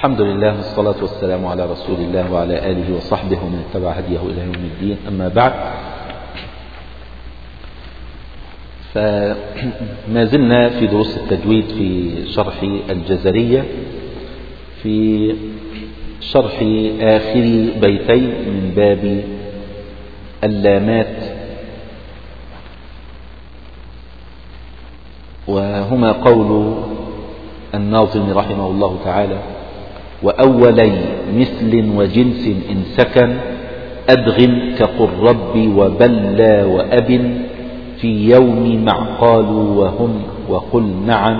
الحمد لله والصلاة والسلام على رسول الله وعلى آله وصحبه ومن اتبع هديه إلى يوم الدين. أما بعد فما زلنا في دروس التجويد في شرح الجزرية في شرح آخر بيتين من باب اللامات وهما قول الناظم رحمه الله تعالى وأولي مثل وجنس إن سكن أدغم كقل ربي وبلى وأب في يوم مع قالوا وهم وقل معا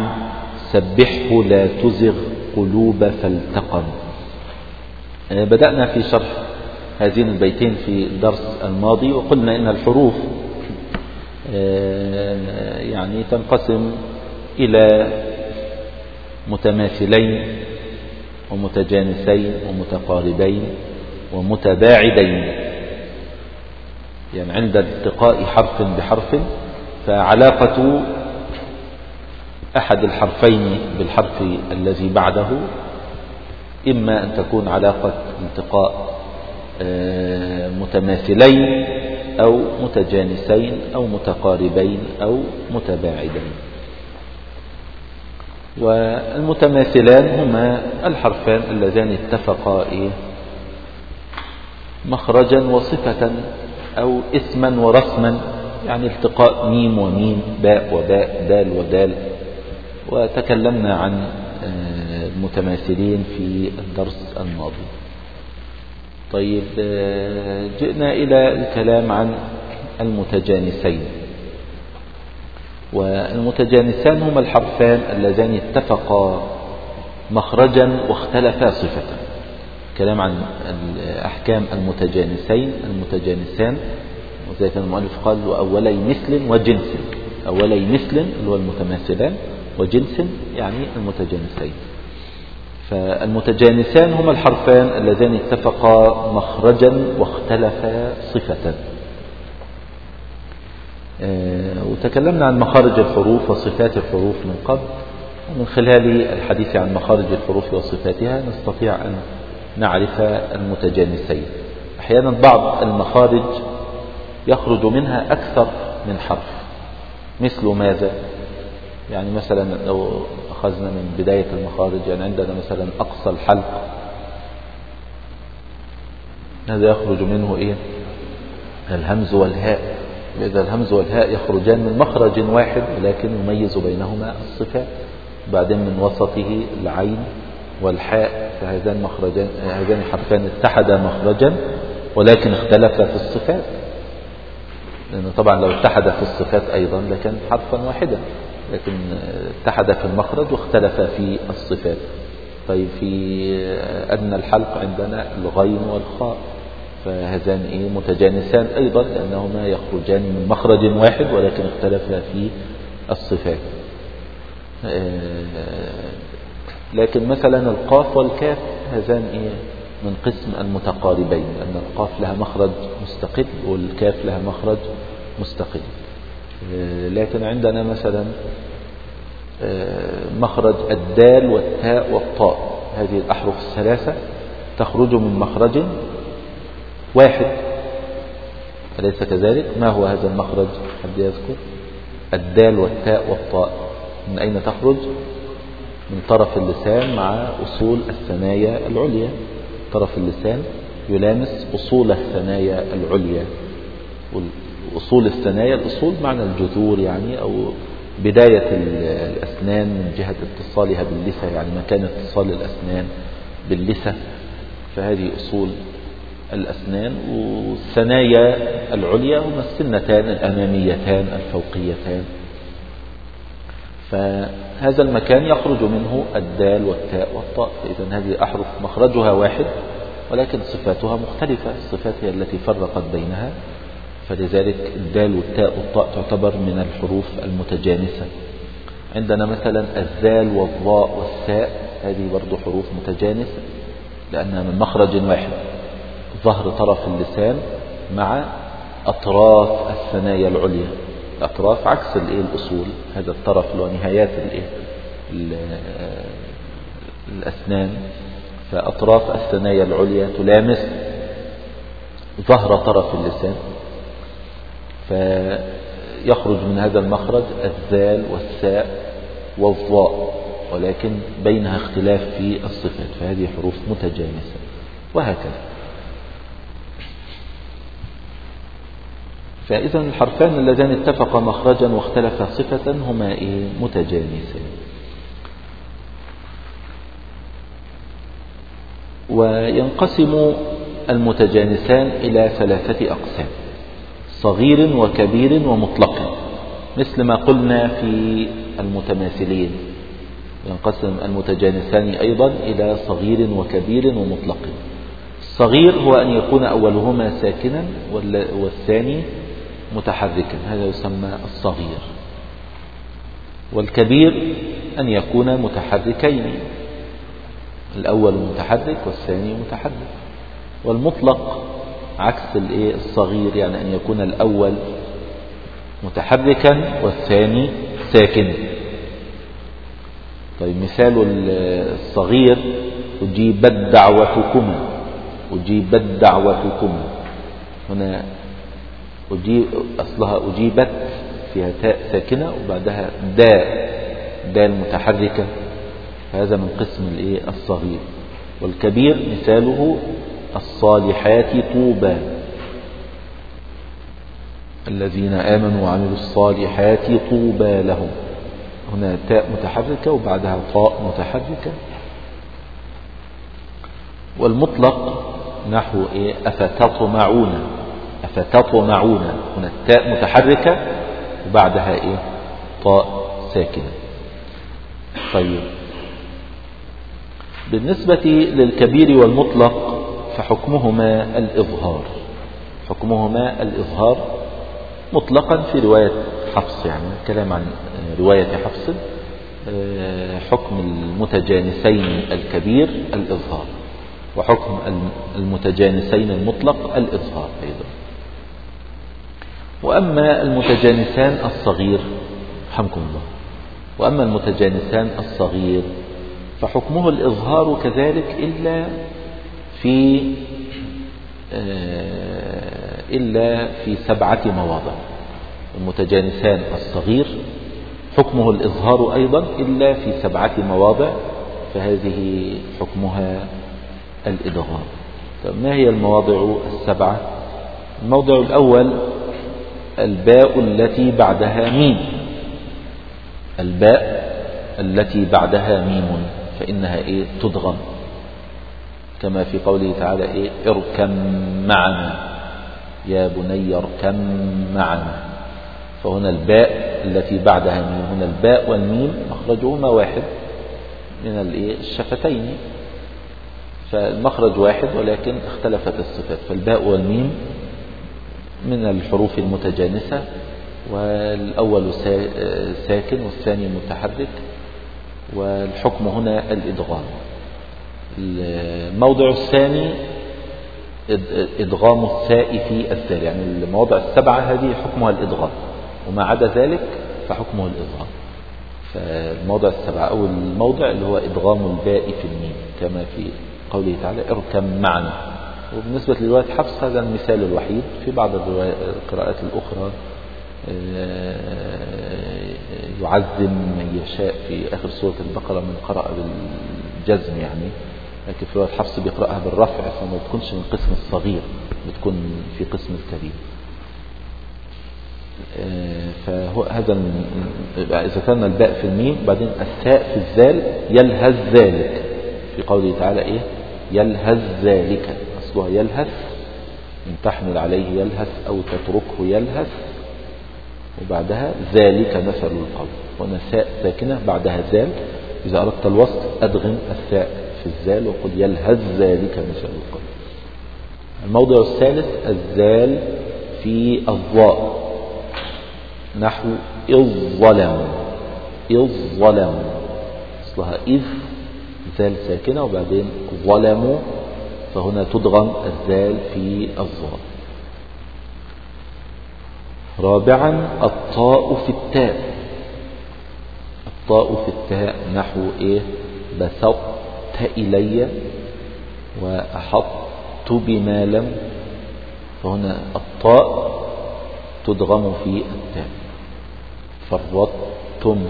سبحه لا تزغ قلوب فالتقم. آه، بدأنا في شرح هذين البيتين في الدرس الماضي وقلنا إن الحروف آه، يعني تنقسم إلى متماثلين. ومتجانسين ومتقاربين ومتباعدين. يعني عند التقاء حرف بحرف فعلاقة أحد الحرفين بالحرف الذي بعده إما أن تكون علاقة التقاء آه، متماثلين أو متجانسين أو متقاربين أو متباعدين. والمتماثلان هما الحرفان اللذان اتفقا إيه مخرجا وصفة أو اسما ورسما يعني التقاء ميم وميم باء وباء دال ودال. وتكلمنا عن آه، المتماثلين في الدرس الماضي. طيب آه، جئنا إلى الكلام عن المتجانسين. والمتجانسان هما الحرفان اللذان اتفقا مخرجا واختلفا صفة. كلام عن أحكام المتجانسين المتجانسان. كان المؤلف قال وأولي مثل وجنس. أولي مثل اللي هو المتماثلان وجنس يعني المتجانسين. فالمتجانسان هما الحرفان اللذان اتفقا مخرجا واختلفا صفة. وتكلمنا عن مخارج الحروف وصفات الحروف من قبل. ومن خلال الحديث عن مخارج الحروف وصفاتها نستطيع أن نعرف المتجانسين. أحيانا بعض المخارج يخرج منها أكثر من حرف. مثل ماذا؟ يعني مثلا لو أخذنا من بداية المخارج يعني عندنا مثلا أقصى الحلق. هذا يخرج منه إيه؟ الهمز والهاء. إذا الهمز والهاء يخرجان من مخرج واحد ولكن يميز بينهما الصفات. بعدين من وسطه العين والحاء فهذان مخرجان هذان الحرفان اتحدا مخرجا ولكن اختلفا في الصفات. لأن طبعا لو اتحد في الصفات أيضا لكان حرفا واحدا لكن اتحد في المخرج واختلف في الصفات. طيب في أدنى الحلق عندنا الغين والخاء. فهذان إيه متجانسان أيضا لأنهما يخرجان من مخرج واحد ولكن اختلفا في الصفات. آه، لكن مثلا القاف والكاف هذان إيه من قسم المتقاربين لأن القاف لها مخرج مستقل والكاف لها مخرج مستقل. آه، لكن عندنا مثلا آه، مخرج الدال والتاء والطاء هذه الأحرف الثلاثة تخرج من مخرج واحد. أليس كذلك؟ ما هو هذا المخرج؟ حد يذكر؟ الدال والتاء والطاء. من أين تخرج؟ من طرف اللسان مع أصول الثنايا العليا. طرف اللسان يلامس أصول الثنايا العليا. أصول الثنايا الأصول معنى الجذور يعني أو بداية الأسنان من جهة اتصالها باللثة يعني مكان اتصال الأسنان باللثة فهذه أصول الأسنان والثنايا العليا هما السنتان الأماميتان الفوقيتان. فهذا المكان يخرج منه الدال والتاء والطاء فإذا هذه أحرف مخرجها واحد ولكن صفاتها مختلفة. الصفات هي التي فرقت بينها فلذلك الدال والتاء والطاء تعتبر من الحروف المتجانسة. عندنا مثلا الذال والضاء والثاء هذه برضو حروف متجانسة لأنها من مخرج واحد. ظهر طرف اللسان مع أطراف الثنايا العليا. الأطراف عكس الإيه؟ الأصول. هذا الطرف اللي هو نهايات الإيه؟ الأسنان. فأطراف الثنايا العليا تلامس ظهر طرف اللسان. فيخرج من هذا المخرج الذال والساء والضاء ولكن بينها اختلاف في الصفات فهذه حروف متجانسة. وهكذا. فإذا الحرفان اللذان اتفقا مخرجا واختلفا صفة هما إيه؟ متجانسان وينقسم المتجانسان إلى ثلاثة أقسام صغير وكبير ومطلق مثل ما قلنا في المتماثلين. ينقسم المتجانسان أيضا إلى صغير وكبير ومطلق. الصغير هو أن يكون أولهما ساكنا والثاني متحركا هذا يسمى الصغير. والكبير أن يكون متحركين الأول متحرك والثاني متحرك. والمطلق عكس الصغير يعني أن يكون الأول متحركا والثاني ساكن. طيب مثال الصغير أجيبت دعوتكما. أجيبت دعوتكما. هنا أجيب أصلها أجيبت فيها تاء ساكنة وبعدها داء دال متحركة. هذا من قسم الإيه؟ الصغير. والكبير مثاله الصالحات طوبى. الذين آمنوا وعملوا الصالحات طوبى لهم. هنا تاء متحركة وبعدها طاء متحركة. والمطلق نحو إيه؟ أفتطمعون. أفتطمعون هنا التاء متحركة وبعدها إيه؟ طاء ساكنة. طيب. بالنسبة للكبير والمطلق فحكمهما الإظهار. حكمهما الإظهار مطلقا في رواية حفص يعني الكلام عن رواية حفص آه، حكم المتجانسين الكبير الإظهار وحكم المتجانسين المطلق الإظهار أيضا. وأما المتجانسان الصغير حمكم الله. وأما المتجانسان الصغير فحكمه الإظهار كذلك إلا في آه، إلا في سبعة مواضع. المتجانسان الصغير حكمه الإظهار أيضا إلا في سبعة مواضع فهذه حكمها الإدغام. ما هي المواضع السبعة؟ الموضع الأول الباء التي بعدها ميم. الباء التي بعدها ميم. فإنها إيه؟ تدغم كما في قوله تعالى إيه؟ اركم معنا. يا بني اركم معنا. فهنا الباء التي بعدها ميم. هنا الباء والميم مخرجهما واحد من الشفتين. فالمخرج واحد ولكن اختلفت الصفات. فالباء والميم من الحروف المتجانسة والأول ساكن والثاني متحرك والحكم هنا الإدغام. الموضع الثاني إدغام الثاء في الثاء يعني المواضع السبعة هذه حكمها الإدغام وما عدا ذلك فحكمه الإدغام. فالموضع السبعة أو الموضع اللي هو إدغام الباء في الميم كما في قوله تعالى اركم معنا وبالنسبة لرواية حفص هذا المثال الوحيد في بعض القراءات الأخرى. آه، يعزم من يشاء في آخر سورة البقرة من قرأ بالجزم يعني. لكن في رواية حفص بيقرأها بالرفع فما بتكونش من قسم الصغير بتكون في قسم الكبير. آه، فهو هذا إذا كان الباء في الميم بعدين الثاء في الذال يلهز ذلك. في قوله تعالى إيه؟ يلهز ذلك. أصلها يلهث إن تحمل عليه يلهث أو تتركه يلهث وبعدها ذلك مثل القول. هنا ثاء ساكنة بعدها ذال إذا أردت الوصل أدغم الثاء في الزال وقل يلهز ذلك مثل القول. الموضع الثالث الزال في الضاء نحو إذ ظلموا أصلها إذ زال ساكنة وبعدين ظلموا. فهنا تدغم الزال في الظاء. رابعا الطاء في التاء. الطاء في التاء نحو إيه؟ بسطت إلي وأحط بما لم. فهنا الطاء تدغم في التاء. فرطتم.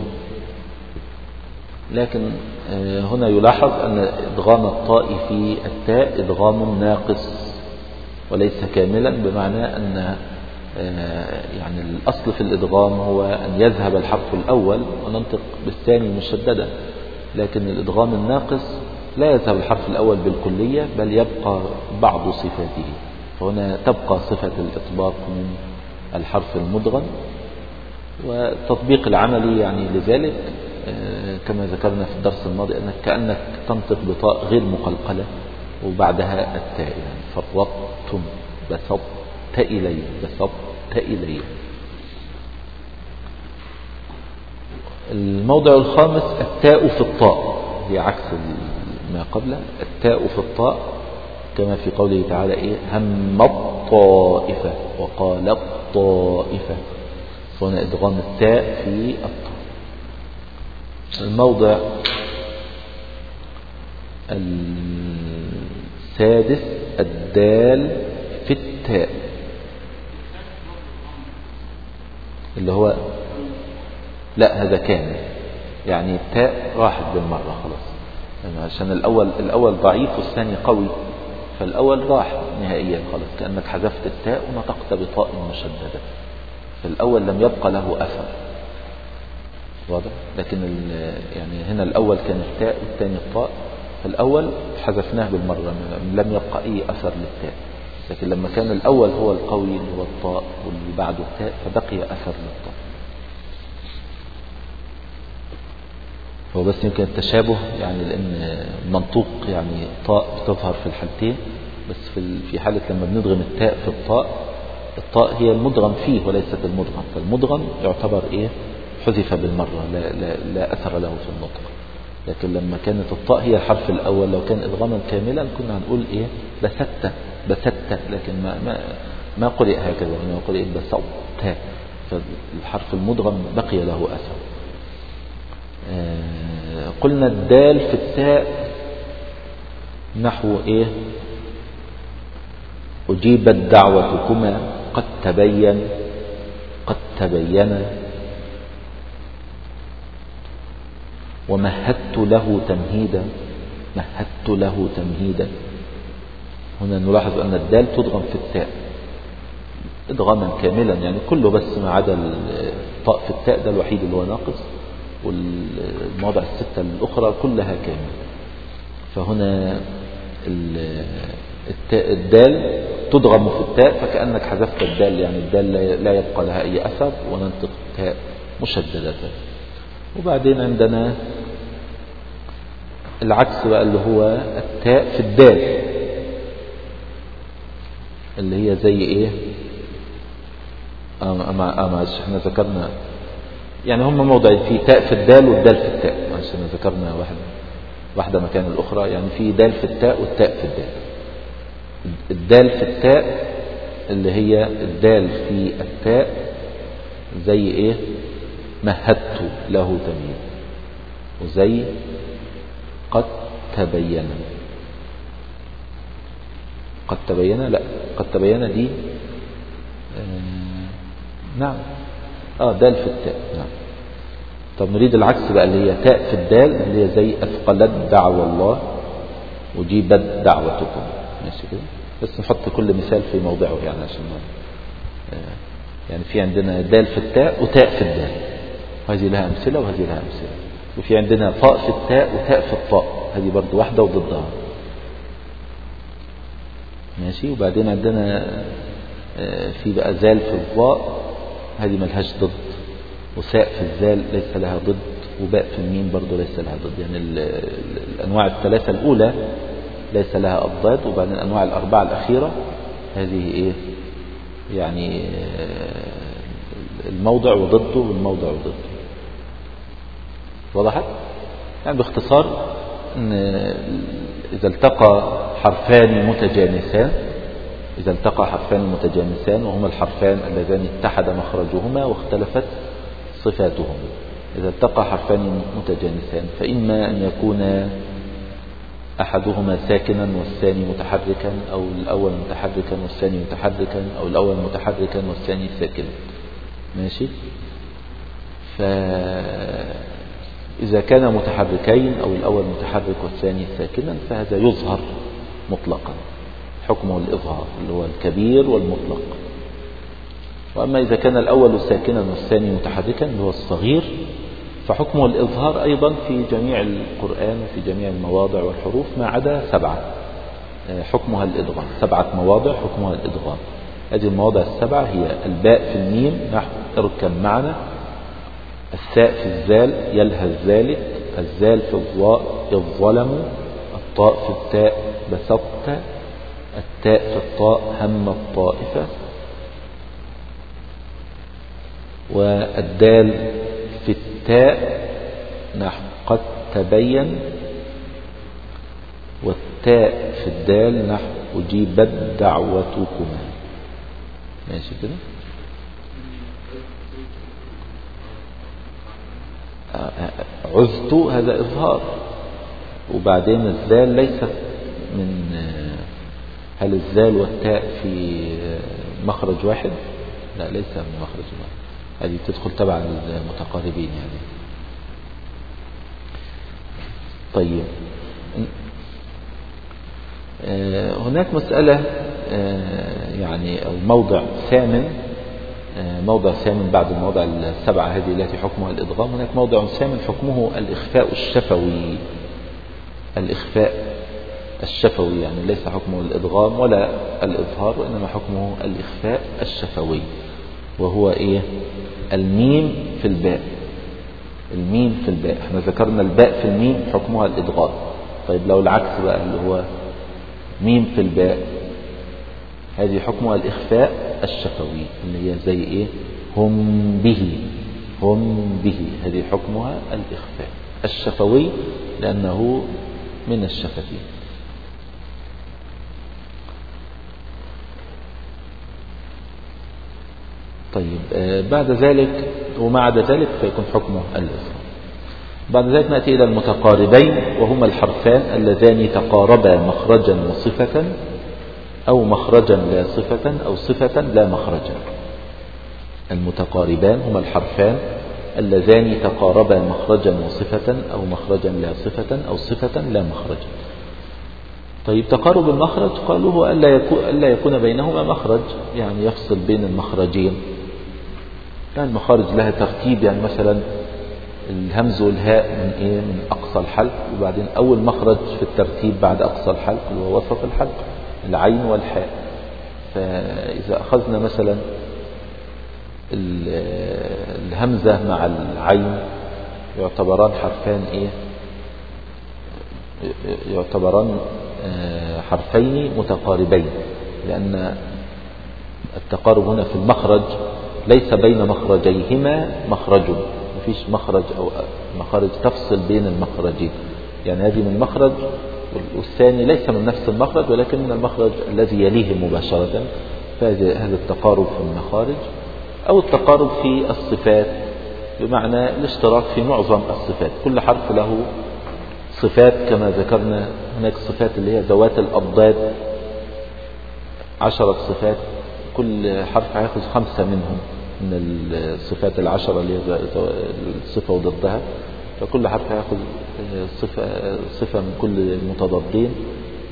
لكن آه، هنا يلاحظ أن إدغام الطاء في التاء إدغام ناقص وليس كاملا بمعنى أن آه، يعني الأصل في الإدغام هو أن يذهب الحرف الأول وننطق بالثاني مشددا. لكن الإدغام الناقص لا يذهب الحرف الأول بالكلية بل يبقى بعض صفاته. فهنا تبقى صفة الإطباق من الحرف المدغم والتطبيق العملي يعني لذلك كما ذكرنا في الدرس الماضي أنك كأنك تنطق بطاء غير مقلقلة وبعدها التاء يعني فرطتم بسطت إلي بسطت إلي. الموضع الخامس التاء في الطاء هي عكس ما قبله التاء في الطاء كما في قوله تعالى إيه؟ هم الطائفة وقال الطائفة. هنا إدغام التاء في الطاء. الموضع السادس الدال في التاء اللي هو لا هذا كامل يعني التاء راحت بالمرة خلاص. يعني عشان الأول الأول ضعيف والثاني قوي فالأول راح نهائيا خلاص كأنك حذفت التاء ونطقت بطاء مشددة. فالأول لم يبقى له أثر. واضح. لكن يعني هنا الأول كان التاء والثاني الطاء. فالأول حذفناه بالمرة لم يبقى أي أثر للتاء. لكن لما كان الأول هو القوي اللي هو الطاء واللي بعده التاء فبقي أثر للطاء. هو بس يمكن التشابه يعني لأن منطوق يعني طاء بتظهر في الحالتين بس في في حالة لما بندغم التاء في الطاء الطاء هي المدغم فيه وليست المدغم فالمدغم يعتبر إيه؟ حذف بالمرة لا, لا, لا أثر له في النطق. لكن لما كانت الطاء هي الحرف الأول لو كان إدغاما كاملا كنا هنقول إيه؟ بسدت بسدت لكن ما ما ما قرئ هكذا إنما قرئ بسط فالحرف المدغم بقي له أثر. آه، قلنا الدال في التاء نحو إيه؟ أجيبت دعوتكما قد تبين قد تبين. ومهدت له تمهيدا مهدت له تمهيدا. هنا نلاحظ أن الدال تضغم في التاء إدغاما كاملا يعني كله بس ما عدا الطاء في التاء ده الوحيد اللي هو ناقص والمواضع الستة الأخرى كلها كاملة. فهنا الدال تضغم في التاء فكأنك حذفت الدال يعني الدال لا يبقى لها أي أثر وننطق التاء مشددة. وبعدين عندنا العكس بقى اللي هو التاء في الدال اللي هي زي إيه؟ أما أما إحنا ذكرنا يعني هم موضعين في تاء في الدال والدال في التاء عشان ذكرنا واحد واحدة مكان الأخرى يعني في دال في التاء والتاء في الدال. الدال في التاء اللي هي الدال في التاء زي إيه؟ مهدت له تمييز. وزي قد تبين قد تبين لا. قد تبين دي آه نعم. آه دال في التاء. نعم. طب نريد العكس بقى اللي هي تاء في الدال اللي هي زي أثقلت دعوة الله وجيبت دعوتكم. ماشي كده؟ بس نحط كل مثال في موضعه يعني عشان آه، يعني في عندنا دال في التاء وتاء في الدال. هذه لها أمثلة وهذه لها أمثلة. وفي عندنا طاء في التاء وتاء في الطاء. هذه برضو واحدة وضدها. ماشي؟ وبعدين عندنا آه، في بقى زال في الضاء. هذه ملهاش ضد. وساء في الزال ليس لها ضد. وباء في الميم برضو ليس لها ضد. يعني الأنواع الثلاثة الأولى ليس لها أضداد. وبعدين الأنواع الأربعة الأخيرة هذه إيه؟ يعني آه، الموضع وضده والموضع وضده. وضحت يعني باختصار إن إذا التقى حرفان متجانسان إذا التقى حرفان متجانسان وهما الحرفان اللذان اتحد مخرجهما واختلفت صفاتهما. إذا التقى حرفان متجانسان فإما أن يكونا أحدهما ساكنا والثاني متحركا أو الأول متحركا والثاني متحركا أو الأول متحركا والثاني ساكنا. ماشي؟ فإذا كان متحركين أو الأول متحرك والثاني ساكنا فهذا يظهر مطلقا. حكمه الإظهار اللي هو الكبير والمطلق. وأما إذا كان الأول ساكنا والثاني متحركا اللي هو الصغير فحكمه الإظهار أيضا في جميع القرآن وفي جميع المواضع والحروف ما عدا سبعة. آه، حكمها الإدغام سبعة مواضع حكمها الإدغام هذه المواضع السبعة هي الباء في الميم نحو اركب معنا. الثاء في الزال يلهى ذلك الزال في الظاء الظلم الطاء في التاء بسطت التاء في الطاء هم الطائفة. والدال في التاء نحو قد تبين. والتاء في الدال نحو أجيبت دعوتكما. ماشي كده؟ عزت هذا إظهار. وبعدين الزال ليست من هل الزال والتاء في مخرج واحد؟ لا ليس من مخرج واحد. هذه تدخل تبع المتقاربين يعني. طيب. آه، هناك مسألة آه، يعني أو موضع ثامن. موضع ثامن بعد الموضع السبعة هذه التي حكمها الإدغام. هناك موضع ثامن حكمه الإخفاء الشفوي. الإخفاء الشفوي يعني ليس حكمه الإدغام ولا الإظهار وإنما حكمه الإخفاء الشفوي. وهو إيه؟ الميم في الباء. الميم في الباء. إحنا ذكرنا الباء في الميم حكمها الإدغام. طيب لو العكس بقى اللي هو ميم في الباء. هذه حكمها الإخفاء الشفوي اللي هي زي إيه؟ هم به هم به. هذه حكمها الإخفاء. الشفوي لأنه من الشفتين. طيب آه، بعد ذلك وما عدا ذلك فيكون حكمه الإصرار بعد ذلك نأتي إلى المتقاربين وهما الحرفان اللذان تقاربا مخرجا وصفة أو مخرجا لا صفة أو صفة لا مخرجا. المتقاربان هما الحرفان اللذان تقاربا مخرجا وصفة أو مخرجا لا صفة أو صفة لا مخرجا. طيب تقارب المخرج قالوا هو ألا يكون, ألا يكون بينهما مخرج يعني يفصل بين المخرجين. يعني المخارج لها ترتيب يعني مثلا الهمز والهاء من إيه؟ من أقصى الحلق وبعدين أول مخرج في الترتيب بعد أقصى الحلق هو وسط الحلق. العين والحاء. فإذا أخذنا مثلا الهمزة مع العين يعتبران حرفان إيه؟ يعتبران آه، حرفين متقاربين لأن التقارب هنا في المخرج ليس بين مخرجيهما مخرج مفيش مخرج أو مخارج تفصل بين المخرجين. يعني هذه من مخرج والثاني ليس من نفس المخرج ولكن من المخرج الذي يليه مباشرة فهذا التقارب في المخارج أو التقارب في الصفات بمعنى الاشتراك في معظم الصفات. كل حرف له صفات كما ذكرنا هناك صفات اللي هي ذوات الأضداد عشرة صفات كل حرف هياخذ خمسة منهم من الصفات العشرة اللي هي الصفة وضدها فكل حرف هياخذ صفة, صفة من كل متضادين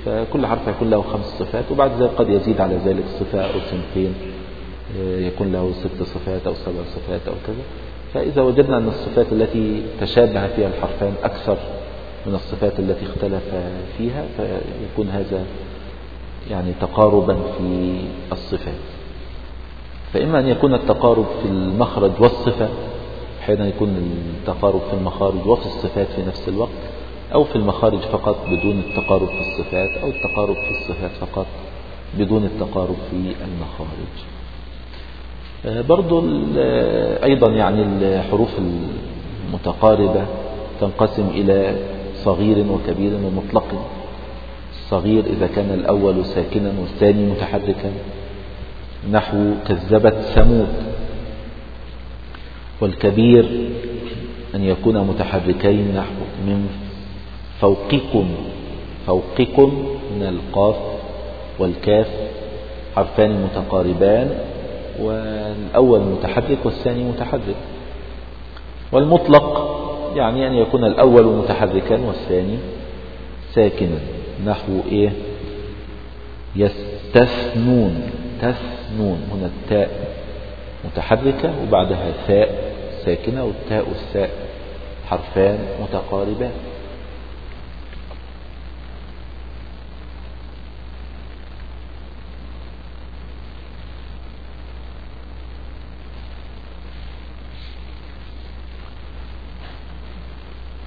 فكل حرف هيكون له خمس صفات وبعد ذلك قد يزيد على ذلك صفة أو صنفين يكون له ست صفات أو سبع صفات أو كذا. فإذا وجدنا أن الصفات التي تشابه فيها الحرفان أكثر من الصفات التي اختلف فيها فيكون هذا يعني تقاربا في الصفات. فإما أن يكون التقارب في المخرج والصفة حين يكون التقارب في المخارج وفي الصفات في نفس الوقت أو في المخارج فقط بدون التقارب في الصفات أو التقارب في الصفات فقط بدون التقارب في المخارج. آه، برضو أيضا يعني الحروف المتقاربة تنقسم إلى صغير وكبير ومطلق. الصغير إذا كان الأول ساكنا والثاني متحركا. نحو كذبت ثمود. والكبير أن يكون متحركين نحو من فوقكم فوقكم من القاف والكاف حرفان متقاربان والأول متحرك والثاني متحرك. والمطلق يعني أن يكون الأول متحركا والثاني ساكنا. نحو إيه؟ يستثنون تثنون. هنا التاء متحركة وبعدها ثاء ساكنة والتاء والثاء حرفان متقاربان.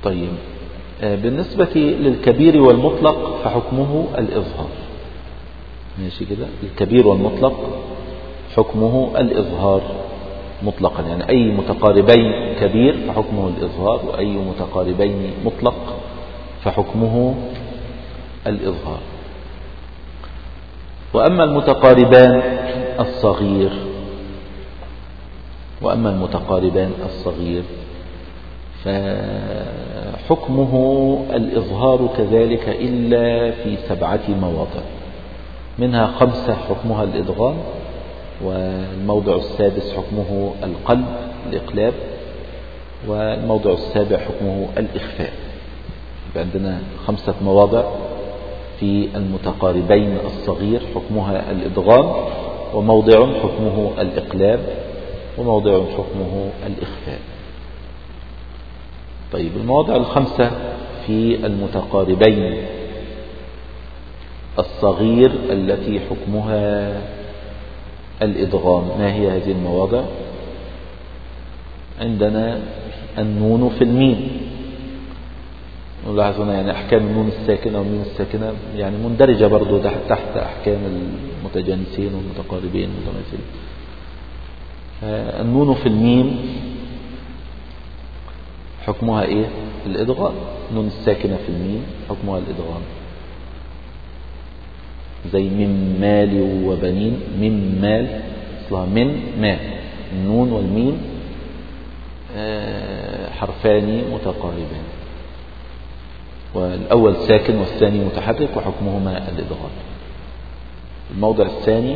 طيب آه، بالنسبة للكبير والمطلق فحكمه الإظهار. ماشي كده؟ الكبير والمطلق حكمه الإظهار. مطلقا يعني أي متقاربين كبير فحكمه الإظهار وأي متقاربين مطلق فحكمه الإظهار. وأما المتقاربان الصغير وأما المتقاربان الصغير فحكمه الإظهار كذلك إلا في سبعة مواضع منها خمسة حكمها الإدغام والموضع السادس حكمه القلب الإقلاب والموضع السابع حكمه الإخفاء. عندنا خمسة مواضع في المتقاربين الصغير حكمها الإدغام وموضع حكمه الإقلاب وموضع حكمه الإخفاء. طيب المواضع الخمسة في المتقاربين الصغير التي حكمها الإدغام. ما هي هذه المواضع؟ عندنا النون في الميم. نلاحظ هنا يعني أحكام النون الساكنة والميم الساكنة يعني مندرجة برضو تحت أحكام المتجانسين والمتقاربين والمتماثلين. النون في الميم حكمها إيه؟ الإدغام. النون الساكنة في الميم حكمها الإدغام. زي من مال وبنين من مال اصلها من مال. النون والميم آه، حرفان متقاربان. والأول ساكن والثاني متحرك وحكمهما الإدغام. الموضع الثاني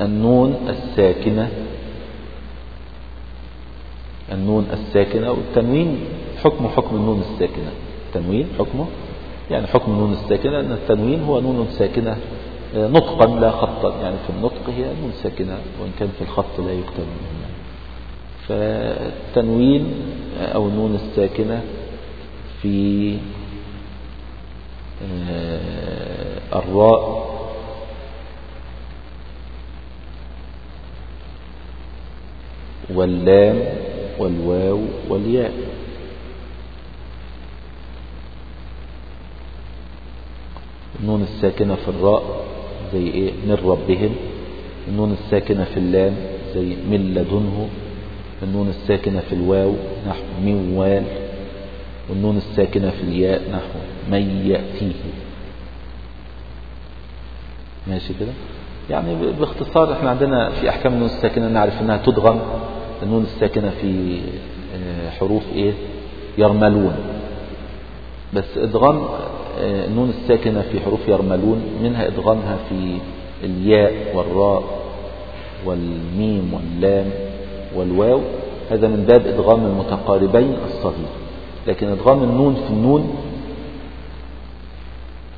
النون الساكنة. النون الساكنة والتنوين حكم حكم النون الساكنة. التنوين حكمه يعني حكم النون الساكنة أن التنوين هو نون ساكنة آه، نطقا لا خطا. يعني في النطق هي نون ساكنة وإن كان في الخط لا يكتب منها فالتنوين آه، أو النون الساكنة في آه، الراء واللام والواو والياء. النون الساكنة في الراء زي إيه؟ من ربهم. النون الساكنة في اللام زي من لدنه. النون الساكنة في الواو نحو من وال. والنون الساكنة في الياء نحو من يأتيه. ماشي كده؟ يعني باختصار إحنا عندنا في أحكام النون الساكنة نعرف إنها تدغم النون الساكنة في آه، حروف إيه؟ يرملون. بس ادغام النون الساكنة في حروف يرملون منها إدغامها في الياء والراء والميم واللام والواو. هذا من باب إدغام المتقاربين الصغير. لكن إدغام النون في النون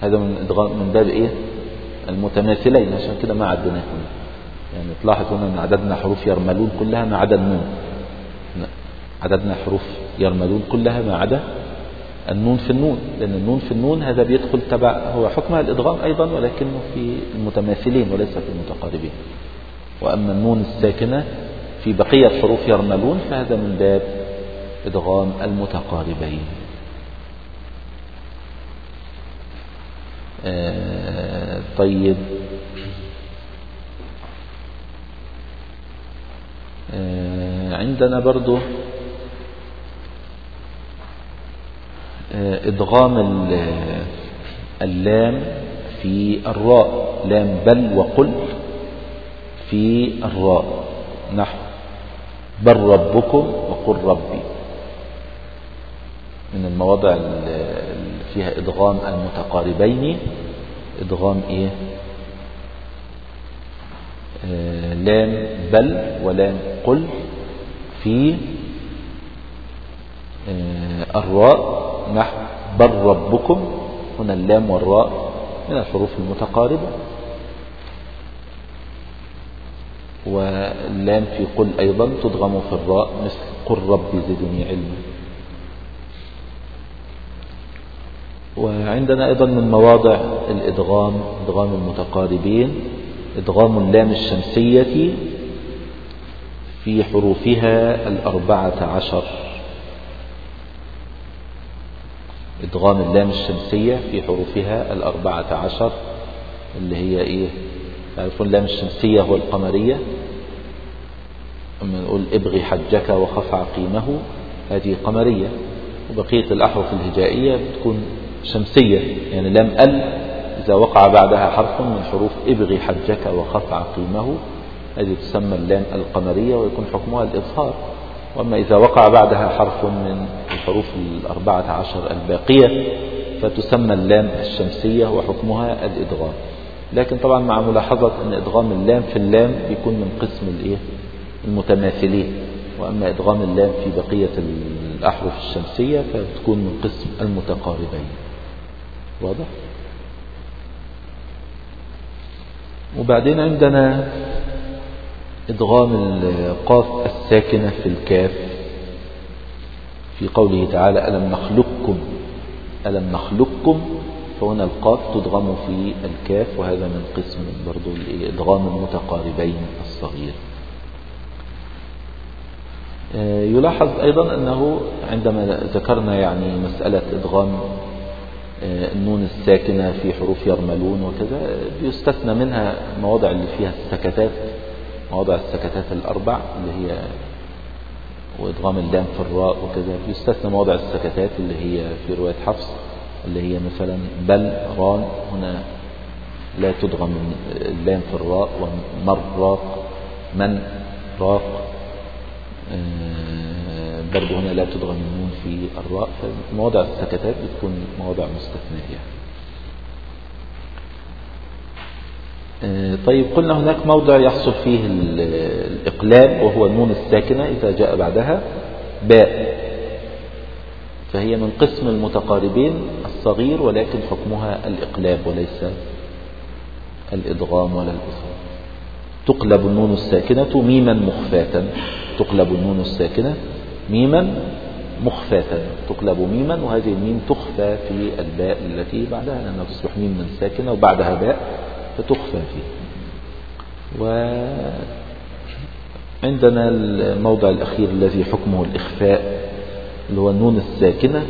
هذا من إدغام من باب إيه؟ المتماثلين. عشان كده ما عدناه هنا. يعني تلاحظ هنا إن عددنا حروف يرملون كلها ما عدا النون. عددنا حروف يرملون كلها ما عدا النون في النون لأن النون في النون هذا بيدخل تبع هو حكمها الإدغام أيضا ولكنه في المتماثلين وليس في المتقاربين. وأما النون الساكنة في بقية حروف يرملون فهذا من باب إدغام المتقاربين. آه طيب. آه عندنا برضو آه، إدغام اللام في الراء. لام بل وقل في الراء. نحو بل ربكم وقل ربي. من المواضع فيها إدغام المتقاربين. إدغام إيه؟ آه لام بل ولام قل في آه الراء. نحو بل ربكم هنا اللام والراء من الحروف المتقاربة. واللام في قل أيضا تدغم في الراء مثل قل ربي زدني علما. وعندنا أيضا من مواضع الإدغام إدغام المتقاربين إدغام اللام الشمسية في حروفها الأربعة عشر. إدغام اللام الشمسية في حروفها الأربعة عشر اللي هي إيه؟ تعرفون اللام الشمسية هو القمرية أما نقول ابغي حجك وخف عقيمه هذه قمرية. وبقية الأحرف الهجائية بتكون شمسية يعني لام ال إذا وقع بعدها حرف من حروف ابغي حجك وخف عقيمه هذه تسمى اللام القمرية ويكون حكمها الإظهار. وأما إذا وقع بعدها حرف من الحروف الأربعة عشر الباقية فتسمى اللام الشمسية وحكمها الإدغام. لكن طبعا مع ملاحظة أن إدغام اللام في اللام بيكون من قسم الإيه؟ المتماثلين. وأما إدغام اللام في بقية الأحرف الشمسية فتكون من قسم المتقاربين. واضح؟ وبعدين عندنا إدغام القاف الساكنة في الكاف. في قوله تعالى ألم نخلقكم؟ ألم نخلقكم؟ فهنا القاف تدغم في الكاف وهذا من قسم برضو إدغام المتقاربين الصغير. آه، يلاحظ أيضا أنه عندما ذكرنا يعني مسألة إدغام آه، النون الساكنة في حروف يرملون وكذا يستثنى منها المواضع اللي فيها السكتات. مواضع السكتات الأربع اللي هي وإدغام اللام في الراء وكذا. يستثنى مواضع السكتات اللي هي في رواية حفص اللي هي مثلا بل ران. هنا لا تدغم اللام في الراء ومر راق. من راق. آه، برضه هنا لا تدغم النون في الراء فمواضع السكتات بتكون مواضع مستثنية. آه، طيب قلنا هناك موضع يحصل فيه الإقلاب وهو النون الساكنة إذا جاء بعدها باء. فهي من قسم المتقاربين الصغير ولكن حكمها الإقلاب وليس الإدغام ولا الإصغام تقلب النون الساكنة ميما مخفاة. تقلب النون الساكنة ميما مخفاة. تقلب ميما وهذه الميم تخفى في الباء التي بعدها لأنها تصبح ميما ساكنة وبعدها باء. فتخفى فيه. وعندنا الموضع الأخير الذي حكمه الإخفاء اللي هو النون الساكنة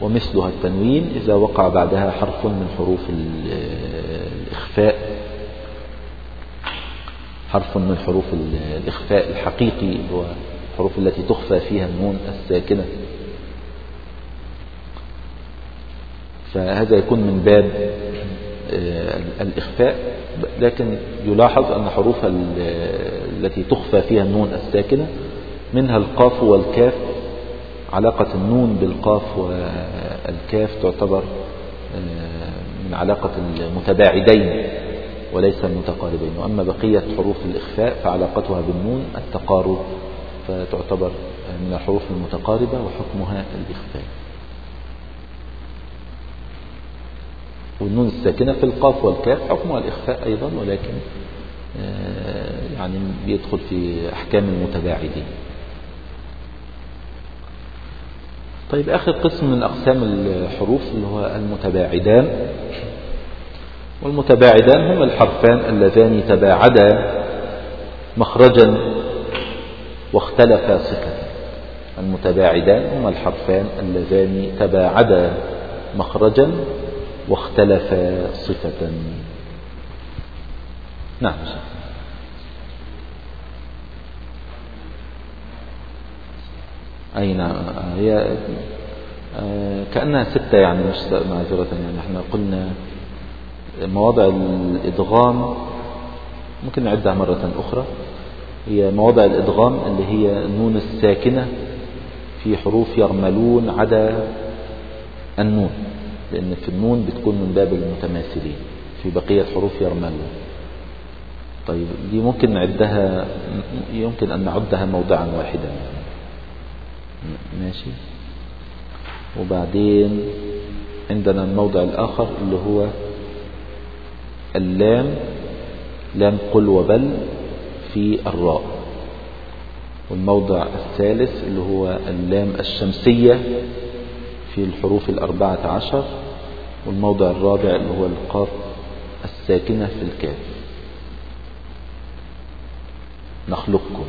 ومثلها التنوين إذا وقع بعدها حرف من حروف الإخفاء. حرف من حروف الإخفاء الحقيقي اللي هو الحروف التي تخفى فيها النون الساكنة. فهذا يكون من باب الإخفاء لكن يلاحظ أن حروف التي تخفى فيها النون الساكنة منها القاف والكاف علاقة النون بالقاف والكاف تعتبر آه، من علاقة المتباعدين وليس المتقاربين. وأما بقية حروف الإخفاء فعلاقتها بالنون التقارب فتعتبر من الحروف المتقاربة وحكمها الإخفاء. والنون الساكنة في القاف والكاف حكمها الإخفاء أيضا ولكن آه، يعني بيدخل في أحكام المتباعدين. طيب آخر قسم من أقسام الحروف اللي هو المتباعدان. والمتباعدان هما الحرفان اللذان تباعدا مخرجا واختلفا صفة. المتباعدان هما الحرفان اللذان تباعدا مخرجا واختلفا صفة. نعم أي نعم هي كأنها ستة يعني مش معذرة يعني. إحنا قلنا مواضع الإدغام ممكن نعدها مرة أخرى. هي مواضع الإدغام اللي هي النون الساكنة في حروف يرملون عدا النون. لأن في النون بتكون من باب المتماثلين في بقية حروف يرملون طيب دي ممكن نعدها يمكن أن نعدها موضعا واحدا. ماشي. وبعدين عندنا الموضع الآخر اللي هو اللام لام قل وبل في الراء. والموضع الثالث اللي هو اللام الشمسية في الحروف الأربعة عشر والموضع الرابع اللي هو القاف الساكنة في الكاف. نخلقكم.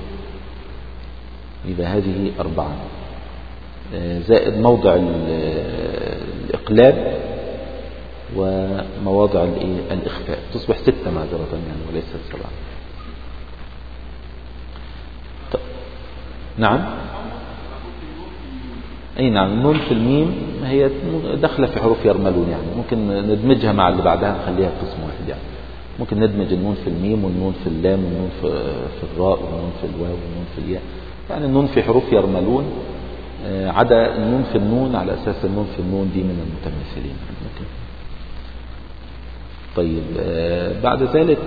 إذا هذه أربعة. آه، زائد موضع الإقلاب ومواضع الإخفاء. تصبح ستة معذرة يعني وليست سبعة. نعم؟ أي نعم النون في الميم هي داخلة في حروف يرملون يعني. ممكن ندمجها مع اللي بعدها نخليها قسم واحد يعني. ممكن ندمج النون في الميم والنون في اللام والنون في, في الراء والنون في الواو والنون في الياء. يعني النون في حروف يرملون آه، عدا النون في النون على أساس النون في النون دي من المتماثلين. ممكن. طيب آه، بعد ذلك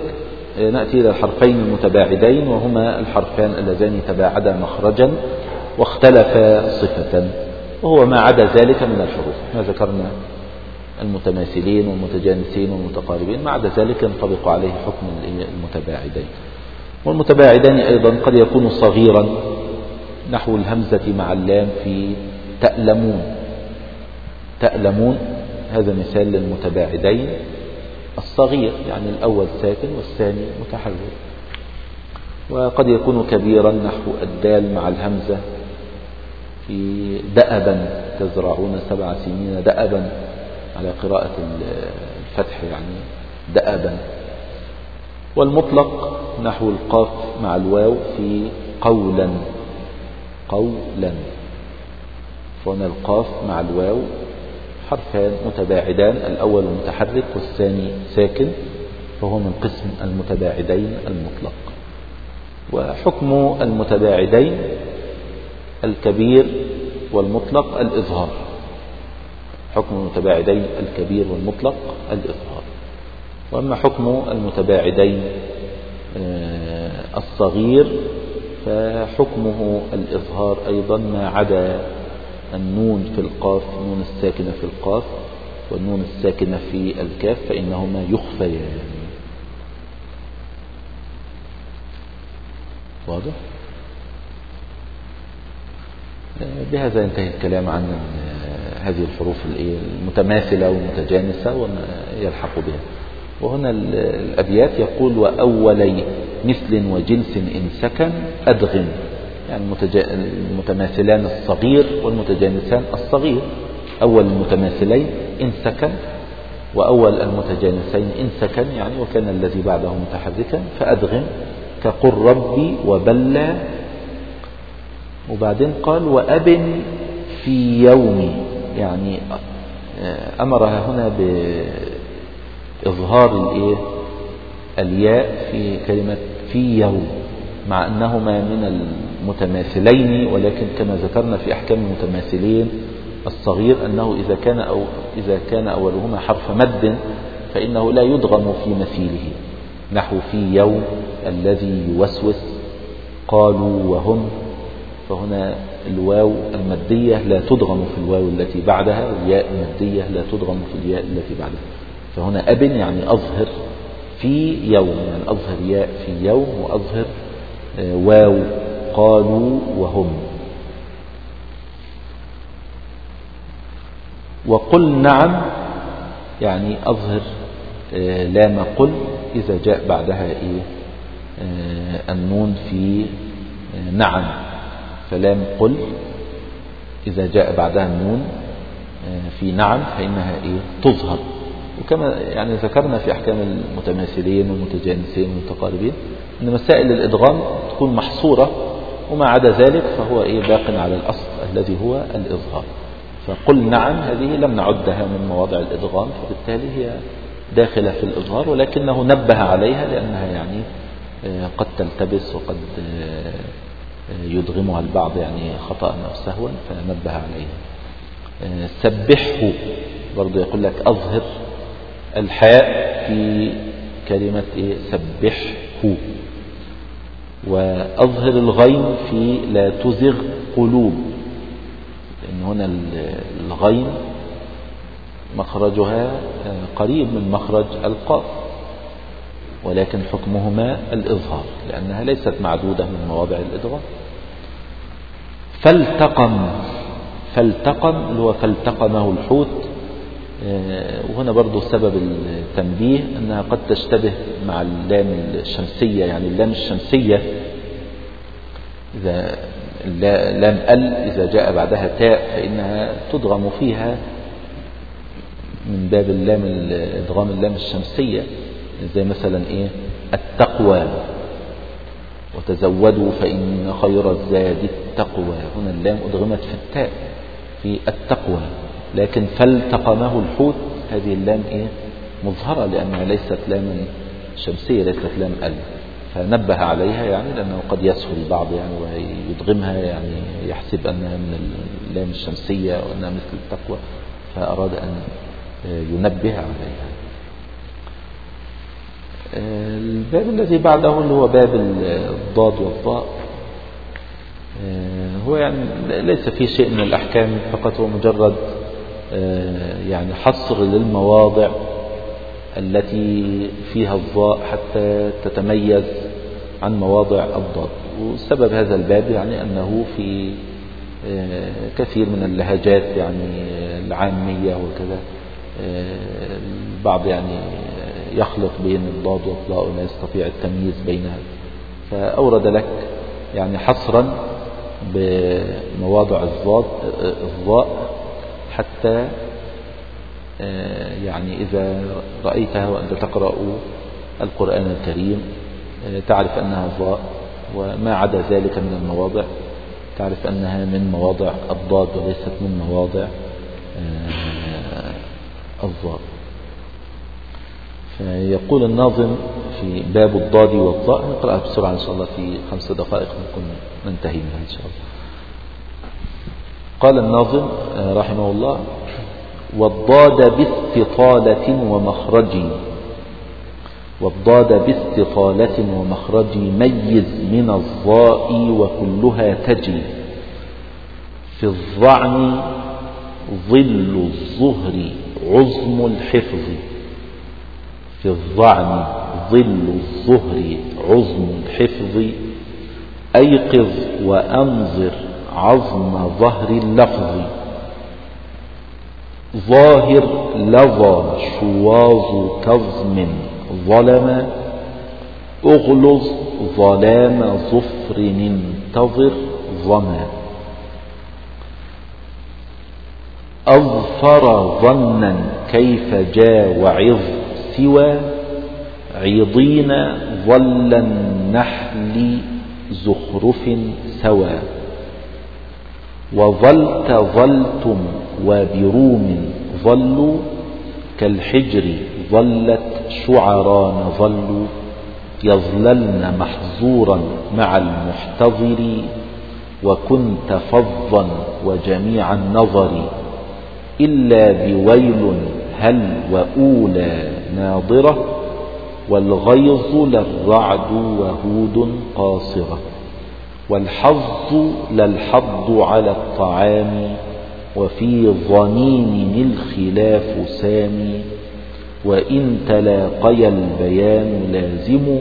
آه، نأتي إلى الحرفين المتباعدين وهما الحرفان اللذان تباعدا مخرجا واختلفا صفة وهو ما عدا ذلك من الحروف ما ذكرنا المتماثلين والمتجانسين والمتقاربين ما عدا ذلك ينطبق عليه حكم المتباعدين. والمتباعدان أيضا قد يكون صغيرا نحو الهمزة مع اللام في تألمون. تألمون هذا مثال للمتباعدين. الصغير يعني الأول ساكن والثاني متحرك. وقد يكون كبيرا نحو الدال مع الهمزة. في دأبا تزرعون سبع سنين دأبا على قراءة الفتح يعني دأبا. والمطلق نحو القاف مع الواو في قولا قولا. فهنا القاف مع الواو حرفان متباعدان الأول متحرك والثاني ساكن فهو من قسم المتباعدين المطلق. وحكم المتباعدين الكبير والمطلق الإظهار. حكم المتباعدين الكبير والمطلق الإظهار. وأما حكم المتباعدين آه، الصغير فحكمه الإظهار أيضا ما عدا النون في القاف النون الساكنة في القاف والنون الساكنة في الكاف فإنهما يخفيان. واضح؟ بهذا ينتهي الكلام عن هذه الحروف المتماثلة والمتجانسة يلحق بها. وهنا الأبيات يقول وأولي مثل وجنس إن سكن أدغم يعني المتماثلان الصغير والمتجانسان الصغير. أول المتماثلين إن سكن وأول المتجانسين إن سكن يعني وكان الذي بعده متحركا فأدغم كقل ربي وبلى وبعدين قال وأب في يومي يعني آه، أمرها هنا بإظهار الإيه؟ الياء في كلمة في يوم مع أنهما من المتماثلين ولكن كما ذكرنا في أحكام المتماثلين الصغير أنه إذا كان أو إذا كان أولهما حرف مد فإنه لا يدغم في مثيله. نحو في يوم الذي يوسوس قالوا وهم فهنا الواو المادية لا تدغم في الواو التي بعدها والياء المادية لا تدغم في الياء التي بعدها. فهنا أب يعني أظهر في يوم يعني أظهر ياء في يوم وأظهر آه، واو قالوا وهم. وقل نعم يعني أظهر آه، لام قل إذا جاء بعدها إيه آه، النون في نعم. فلام قل إذا جاء بعدها النون آه، في نعم فإنها إيه؟ تظهر. وكما يعني ذكرنا في أحكام المتماثلين والمتجانسين والمتقاربين أن مسائل الإدغام تكون محصورة وما عدا ذلك فهو إيه؟ باق على الأصل الذي هو الإظهار. فقل نعم هذه لم نعدها من مواضع الإدغام فبالتالي هي داخلة في الإظهار ولكنه نبه عليها لأنها يعني آه، قد تلتبس وقد آه، يدغمها البعض يعني خطأ أو سهوا فنبه عليها. آه، سبحه برضو يقول لك أظهر الحاء في كلمة إيه؟ سبحه. وأظهر الغين في لا تزغ قلوب. لأن هنا الغين مخرجها آه، قريب من مخرج القاف. ولكن حكمهما الإظهار لأنها ليست معدودة من مواضع الإدغام فالتقم فالتقم اللي هو فالتقمه الحوت آه، وهنا برضو سبب التنبيه أنها قد تشتبه مع اللام الشمسية يعني اللام الشمسية إذا لام ال إذا جاء بعدها تاء فإنها تدغم فيها من باب اللام إدغام اللام الشمسية. زي مثلا إيه؟ التقوى. وتزودوا فإن خير الزاد التقوى. هنا اللام أدغمت في التاء في التقوى. لكن فالتقمه الحوت هذه اللام إيه؟ مظهرة لأنها ليست لاما شمسية ليست لام ال فنبه عليها يعني لأنه قد يسهل البعض يعني ويدغمها يعني يحسب أنها من اللام الشمسية وأنها مثل التقوى فأراد أن ينبه عليها. الباب الذي بعده اللي هو باب الضاد والضاء. هو يعني ليس فيه شيء من الأحكام فقط هو مجرد يعني حصر للمواضع التي فيها الضاء حتى تتميز عن مواضع الضاد. وسبب هذا الباب يعني أنه في كثير من اللهجات يعني العامية وكذا البعض يعني يخلط بين الضاد والضاء ولا يستطيع التمييز بينها. فأورد لك يعني حصرا بمواضع الضاد الضاء حتى يعني إذا رأيتها وأنت تقرأ القرآن الكريم تعرف أنها ضاء وما عدا ذلك من المواضع تعرف أنها من مواضع الضاد وليست من مواضع الضاد. فيقول الناظم في باب الضاد والضاء نقرأها بسرعة إن شاء الله في خمس دقائق نكون ننتهي منها إن شاء الله. قال الناظم رحمه الله والضاد باستطالة ومخرج. والضاد باستطالة ومخرج ميز من الضاء وكلها تجي في الظعن ظل الظهر عظم الحفظ. في الظعن ظل الظهر عظم الحفظ أيقظ وأنظر عظم ظهر اللفظ. ظاهر لظى شواظ كظم ظلم أغلظ ظلام ظفر انتظر ظما أظفر ظنا كيف جاء وعظ سوى عضين ظل النحل زخرف سوى. وظلت ظلتم وبروم ظلوا كالحجر ظلت شعران ظلوا يظللن محظورا مع المحتضر وكنت فظا وجميع النظر إلا بويل هل وأولى ناظرة والغيظ للرعد وهود قاصرة والحظ للحظ على الطعام وفي ظنين الخلاف سامي وإن تلاقي البيان لازم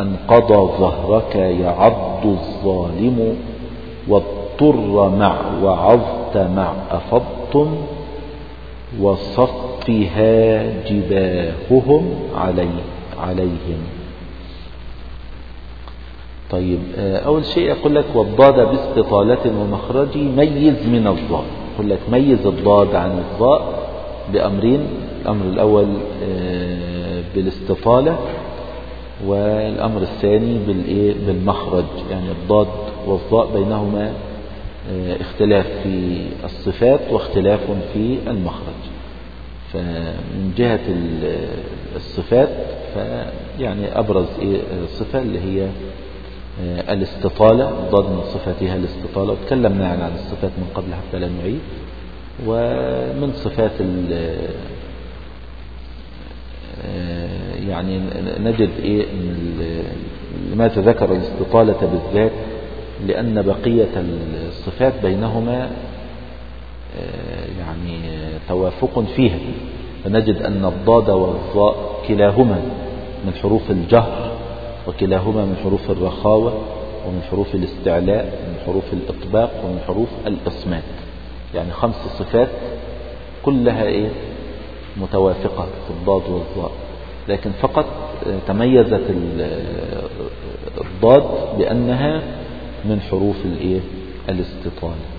أن قضى ظهرك يعض الظالم واضطر مع وعظت مع أفضتم وصفها جباههم علي عليهم. طيب أول شيء يقول لك والضاد باستطالة ومخرج ميز من الضاد. يقول لك ميز الضاد عن الضاء بأمرين الأمر الأول بالاستطالة والأمر الثاني بالمخرج. يعني الضاد والضاء بينهما اختلاف في الصفات واختلاف في المخرج. فمن جهة الصفات فيعني أبرز الصفة اللي هي الاستطالة ضد من صفاتها الاستطالة وتكلمنا عن الصفات من قبل حتى لا نعيد. ومن صفات يعني نجد إيه لماذا ذكر الاستطالة بالذات لأن بقية الصفات بينهما يعني توافق فيها. فنجد أن الضاد والظاء كلاهما من حروف الجهر وكلاهما من حروف الرخاوة ومن حروف الاستعلاء ومن حروف الإطباق ومن حروف الإصمات يعني خمس صفات كلها إيه؟ متوافقة في الضاد والظاء لكن فقط تميزت الضاد بأنها من حروف الإيه؟ الاستطالة.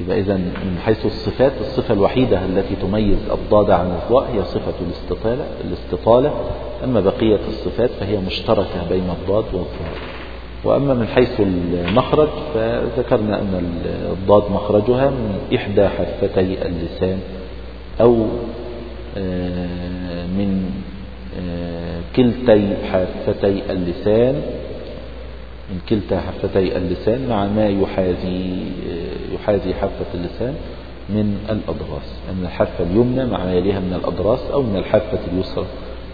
يبقى إذا من حيث الصفات الصفة الوحيدة التي تميز الضاد عن الضاء هي صفة الاستطالة الاستطالة. أما بقية الصفات فهي مشتركة بين الضاد والضاء وأما من حيث المخرج فذكرنا أن الضاد مخرجها من إحدى حفتي اللسان أو آه، من آه، كلتي حافتي اللسان من كلتا حفتي اللسان مع ما يحاذي يحاذي حافة اللسان من الأضراس من الحافة اليمنى مع ما يليها من الأضراس أو من الحافة اليسرى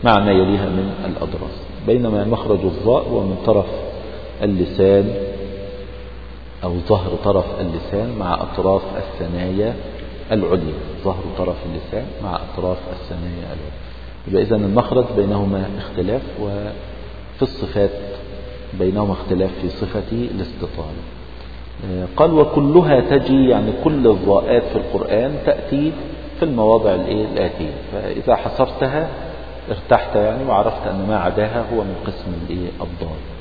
مع ما يليها من الأضراس. بينما مخرج الظاء ومن طرف اللسان أو ظهر طرف اللسان مع أطراف الثنايا العليا. ظهر طرف اللسان مع أطراف الثنايا العليا. يبقى إذن المخرج بينهما اختلاف وفي الصفات بينهما اختلاف في صفة الاستطالة. آه، قال وكلها تجي يعني كل الضاءات في القرآن تأتي في المواضع الآتية. فإذا حصرتها ارتحت يعني وعرفت أن ما عداها هو من قسم الضاد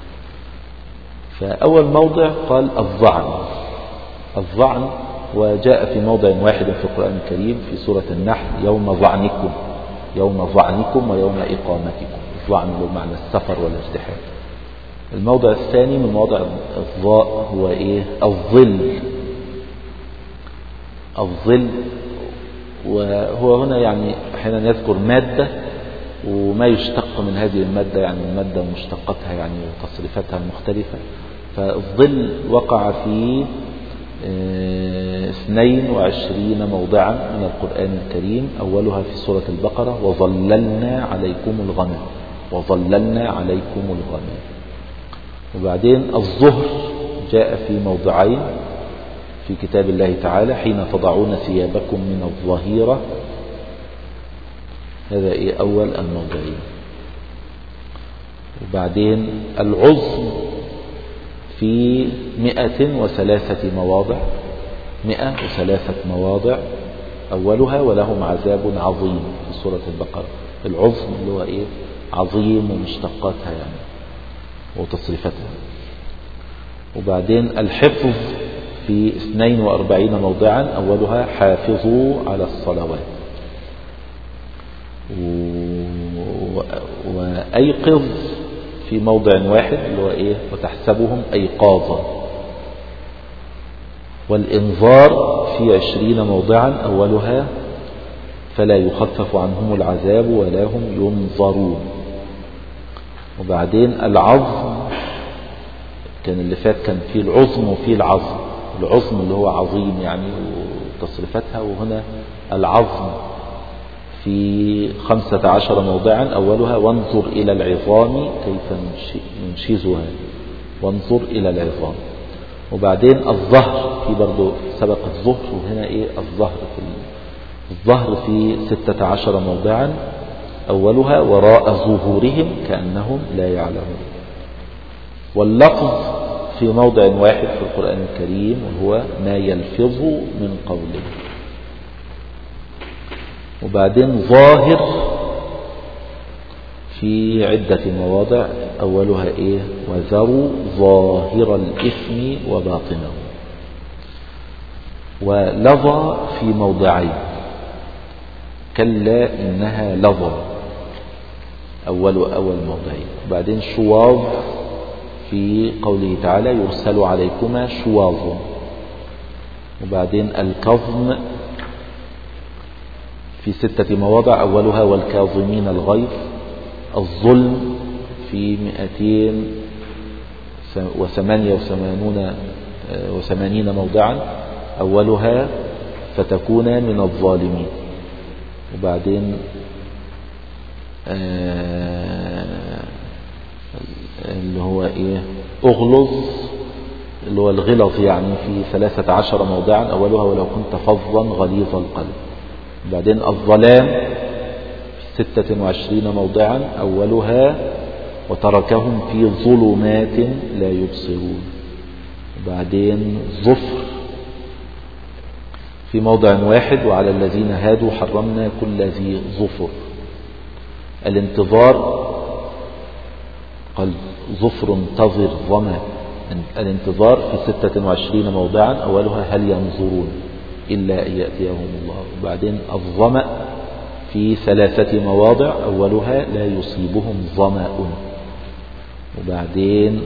فأول موضع قال الظعن. الظعن وجاء في موضع واحد في القرآن الكريم في سورة النحل يوم ظعنكم. يوم ظعنكم ويوم إقامتكم. الظعن له معنى السفر والارتحال. الموضع الثاني من موضع الضاء هو إيه؟ الظل. الظل وهو هنا يعني أحيانا يذكر مادة وما يشتق من هذه المادة يعني المادة ومشتقاتها يعني وتصريفاتها المختلفة فالظل وقع في آه، اثنين وعشرين موضعا من القرآن الكريم أولها في سورة البقرة وظللنا عليكم الغمام. وظللنا عليكم الغمام. وبعدين الظهر جاء في موضعين في كتاب الله تعالى حين تضعون ثيابكم من الظهيرة. هذا إيه أول الموضعين. وبعدين العظم في مئة وثلاثة مواضع. مئة وثلاثة مواضع أولها ولهم عذاب عظيم في سورة البقرة. العظم اللي هو إيه؟ عظيم ومشتقاتها يعني. وتصريفتها وبعدين الحفظ في 42 موضعا أولها حافظوا على الصلوات. وأيقظ في موضع واحد اللي هو إيه؟ وتحسبهم أيقاظا. والإنظار في عشرين موضعا أولها فلا يخفف عنهم العذاب ولا هم ينظرون. وبعدين العظم كان اللي فات كان فيه العظم وفيه العظم. العظم اللي هو عظيم يعني وتصريفاتها وهنا العظم في خمسة عشر موضعا. أولها وانظر إلى العظام كيف ننشزها. وانظر إلى العظام. وبعدين الظهر في برضو سبق الظهر وهنا إيه؟ الظهر في الظهر في ستة عشر موضعا. أولها وراء ظهورهم كأنهم لا يعلمون. واللفظ في موضع واحد في القرآن الكريم وهو ما يلفظ من قوله. وبعدين ظاهر في عدة مواضع أولها إيه؟ وذروا ظاهر الإثم وباطنه. ولظى في موضعين. كلا إنها لظى. أول أول موضعين. وبعدين شواظ في قوله تعالى يرسل عليكما شواظ. وبعدين الكظم في ستة مواضع أولها والكاظمين الغيظ الظلم في مئتين وثمانية وثمانون وثمانين موضعا أولها فتكونا من الظالمين. وبعدين اللي هو إيه؟ أغلظ اللي هو الغلظ يعني في ثلاثة عشر موضعا أولها ولو كنت فظا غليظ القلب. بعدين الظلام في ستة وعشرين موضعا أولها وتركهم في ظلمات لا يبصرون. وبعدين ظفر في موضع واحد وعلى الذين هادوا حرمنا كل ذي ظفر. الانتظار قال ظفر انتظر ظما الانتظار في ستة وعشرين موضعا أولها هل ينظرون إلا أن يأتيهم الله. وبعدين الظمأ في ثلاثة مواضع أولها لا يصيبهم ظمأ. وبعدين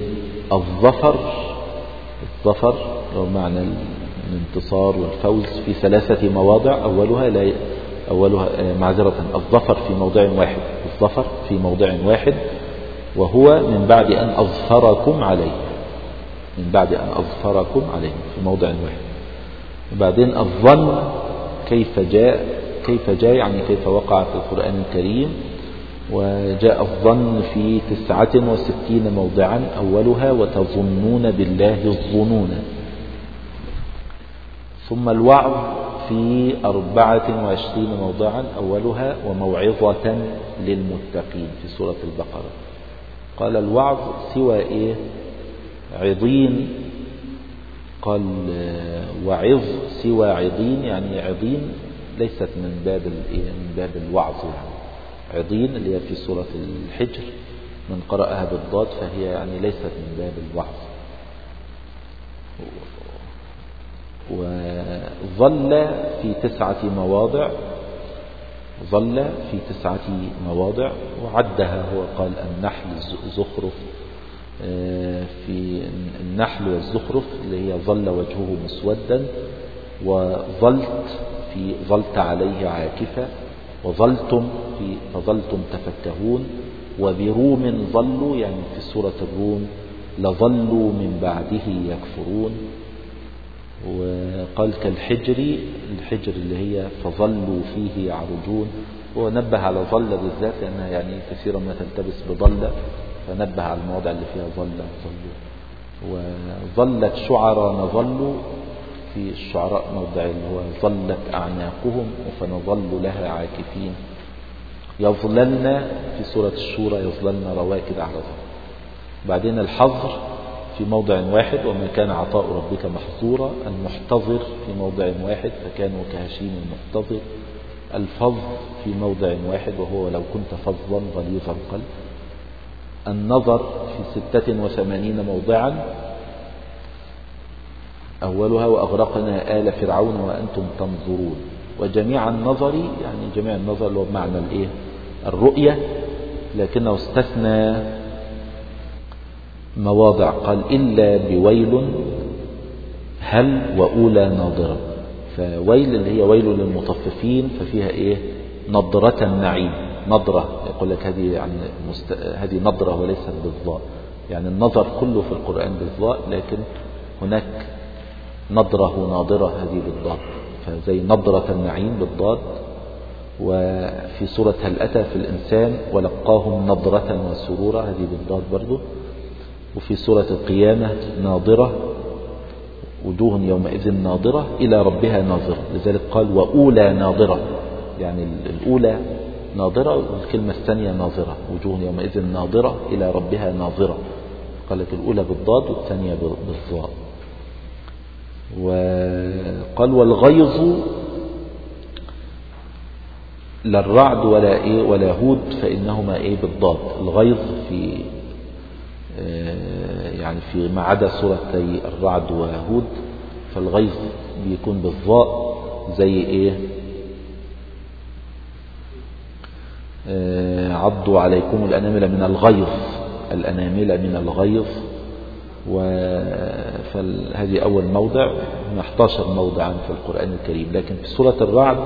الظفر الظفر لو معنى الانتصار والفوز في ثلاثة مواضع أولها لا أولها آه، معذرة الظفر في موضع واحد. الظفر في موضع واحد وهو من بعد أن أظفركم عليه. من بعد أن أظفركم عليه في موضع واحد. وبعدين الظن كيف جاء كيف جاء يعني كيف وقع في القرآن الكريم. وجاء الظن في تسعة وستين موضعا أولها وتظنون بالله الظنون. ثم الوعظ في أربعة وعشرين موضعا أولها وموعظة للمتقين في سورة البقرة. قال الوعظ سوى إيه؟ عظين قال وعظ سوى عظين يعني عظين ليست من باب إيه؟ من باب الوعظ يعني. عظين اللي هي في سورة الحجر من قرأها بالضاد فهي يعني ليست من باب الوعظ. وظل في تسعة مواضع ظل في تسعة مواضع وعدها هو قال النحل زخرف آه، في النحل والزخرف اللي هي ظل وجهه مسودا وظلت في ظلت عليه عاكفة وظلتم في فظلتم تفكهون وبروم ظلوا يعني في سورة الروم لظلوا من بعده يكفرون. وقال كالحجر الحجر اللي هي فظلوا فيه يعرجون. ونبه على ظل بالذات لأنها يعني كثيرا ما تلتبس بظل فنبه على المواضع اللي فيها ظل ظلوا. وظلت شعراء نظلوا في الشعراء موضع اللي هو ظلت أعناقهم فنظل لها عاكفين. يظللن في سورة الشورى يظللن رواكد على ظهر. بعدين الحظر في موضع واحد وما كان عطاء ربك محظورا المحتضر في موضع واحد فكانوا كهشيم المحتضر الفظ في موضع واحد وهو لو كنت فظا غليظ القلب. النظر في ستة وثمانين موضعا. أولها وأغرقنا آل فرعون وأنتم تنظرون. وجميع النظر يعني جميع النظر هو بمعنى الإيه؟ الرؤية لكنه استثنى مواضع قال إلا بويل هل وأولى ناظرة؟ فويل اللي هي ويل للمطففين ففيها إيه؟ نظرة النعيم. نظرة يقول لك هذه يعني مست... هذه نظرة وليست بالضاء يعني النظر كله في القرآن بالضاء لكن هناك نظرة ناظرة هذه بالضاد. فزي نظرة النعيم بالضاد. وفي سورة هل أتى في الإنسان ولقاهم نظرة وسرورا هذه بالضاد برضو. وفي سورة القيامة ناظرة وجوه يومئذ ناظرة إلى ربها ناظرة. لذلك قال وأولى ناظرة. يعني الأولى ناظرة والكلمة الثانية ناظرة. وجوه يومئذ ناظرة إلى ربها ناظرة. قال لك الأولى بالضاد والثانية بالضاء وقال والغيظ لا الرعد ولا إيه ولا هود فإنهما إيه بالضاد. الغيظ في يعني في ما عدا سورتي الرعد وهود فالغيظ بيكون بالضاء زي إيه؟ آه، عضوا عليكم الأنامل من الغيظ الأنامل من الغيظ. فهذه أول موضع من 11 موضعا في القرآن الكريم. لكن في سورة الرعد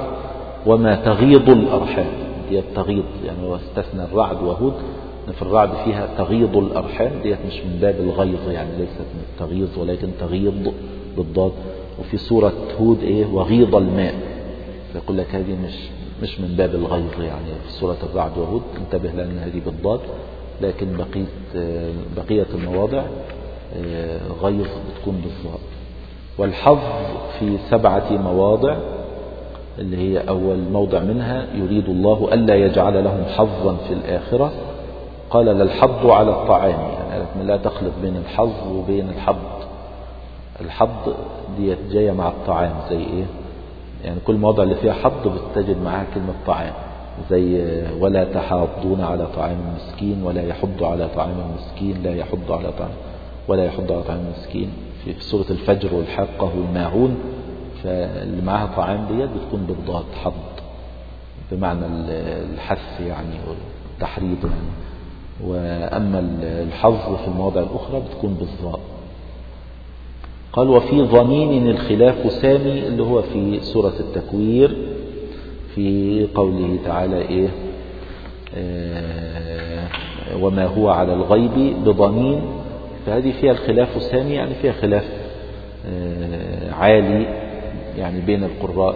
وما تغيض الأرحام هي التغيض يعني هو استثنى الرعد وهود. في الرعد فيها تغيض الأرحام ديت مش من باب الغيظ يعني ليست من التغيظ ولكن تغيض بالضاد. وفي سورة هود إيه؟ وغيض الماء. يقول لك هذه مش مش من باب الغيظ يعني في سورة الرعد وهود انتبه لأن هذه بالضاد. لكن بقية بقية المواضع غيظ بتكون بالضاد. والحظ في سبعة مواضع اللي هي أول موضع منها يريد الله ألا يجعل لهم حظا في الآخرة. قال للحظ على الطعام. يعني لا تخلط بين الحظ وبين الحظ الحظ دي جاية مع الطعام زي إيه؟ يعني كل موضع اللي فيها حظ بتجد معاها كلمة طعام. زي ولا تحاضون على طعام المسكين ولا يحض على طعام المسكين لا يحض على طعام ولا يحض على طعام المسكين. في سورة الفجر والحاقة والماعون فاللي معاها طعام ديت بتكون بالضاد حض. بمعنى الحث يعني والتحريض يعني. وأما الحظ في المواضع الأخرى بتكون بالضاء قال وفي ضمين الخلاف سامي اللي هو في سورة التكوير في قوله تعالى إيه؟ آه وما هو على الغيب بضمين. فهذه فيها الخلاف سامي يعني فيها خلاف آه عالي يعني بين القراء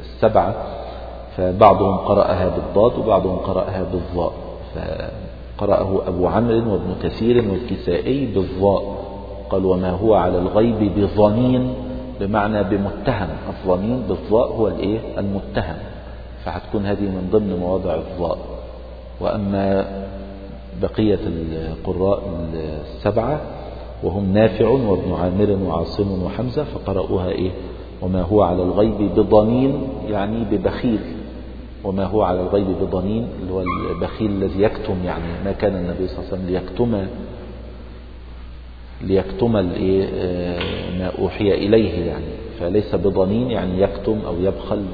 السبعة فبعضهم قرأها بالضاد وبعضهم قرأها بالضاء فقرأه أبو عمرو وابن كثير والكسائي بالضاء قال وما هو على الغيب بظنين؟ بمعنى بمتهم. الظنين بالضاء هو الإيه؟ المتهم. فهتكون هذه من ضمن مواضع الضاء وأما بقية القراء السبعة وهم نافع وابن عامر وعاصم وحمزة فقرأوها إيه؟ وما هو على الغيب بضنين يعني ببخيل. وما هو على الغيب بضنين اللي هو البخيل الذي يكتم يعني ما كان النبي صلى الله عليه وسلم ليكتم ليكتم ما أوحي إليه يعني. فليس بضنين يعني يكتم أو يبخل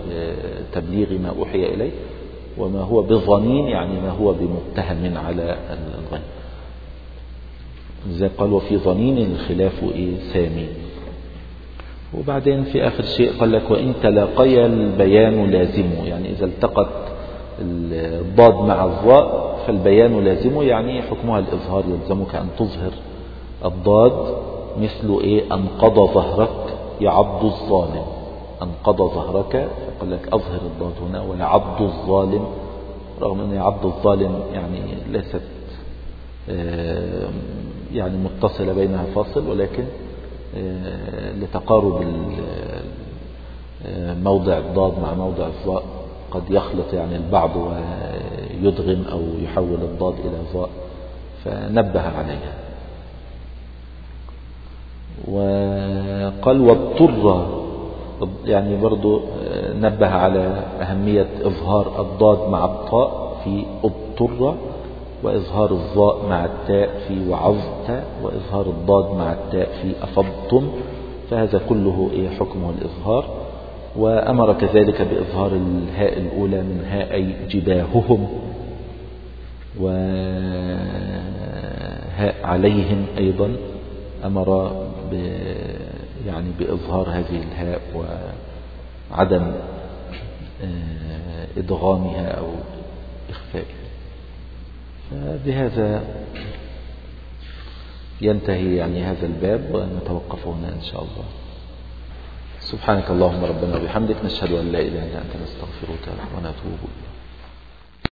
تبليغ ما أوحي إليه. وما هو بظنين يعني ما هو بمتهم على الغيب. زي قال وفي ظنين الخلاف إيه سامي. وبعدين في آخر شيء قال لك وإن تلاقي البيان لازمه يعني إذا التقت الضاد مع الضاء فالبيان لازمه يعني حكمها الإظهار يلزمك أن تظهر الضاد مثل إيه؟ أنقض ظهرك يعض الظالم. أنقض ظهرك فقال لك أظهر الضاد هنا ويعض الظالم رغم أن يعض الظالم يعني ليست يعني متصلة بينها فاصل ولكن لتقارب موضع الضاد مع موضع الظاء. قد يخلط يعني البعض ويدغم أو يحول الضاد إلى ظاء فنبه عليها. وقال واضطر يعني برضو نبه على أهمية إظهار الضاد مع الطاء في اضطر وإظهار الضاء مع التاء في وعظت وإظهار الضاد مع التاء في أفضتم فهذا كله إيه حكمه الإظهار. وأمر كذلك بإظهار الهاء الأولى من هاء جباههم وهاء عليهم أيضا. أمر ب يعني بإظهار هذه الهاء وعدم إدغامها أو إخفائها. بهذا ينتهي يعني هذا الباب ونتوقف هنا إن شاء الله. سبحانك اللهم ربنا وبحمدك نشهد أن لا إله إلا أنت نستغفرك ونتوب إليك.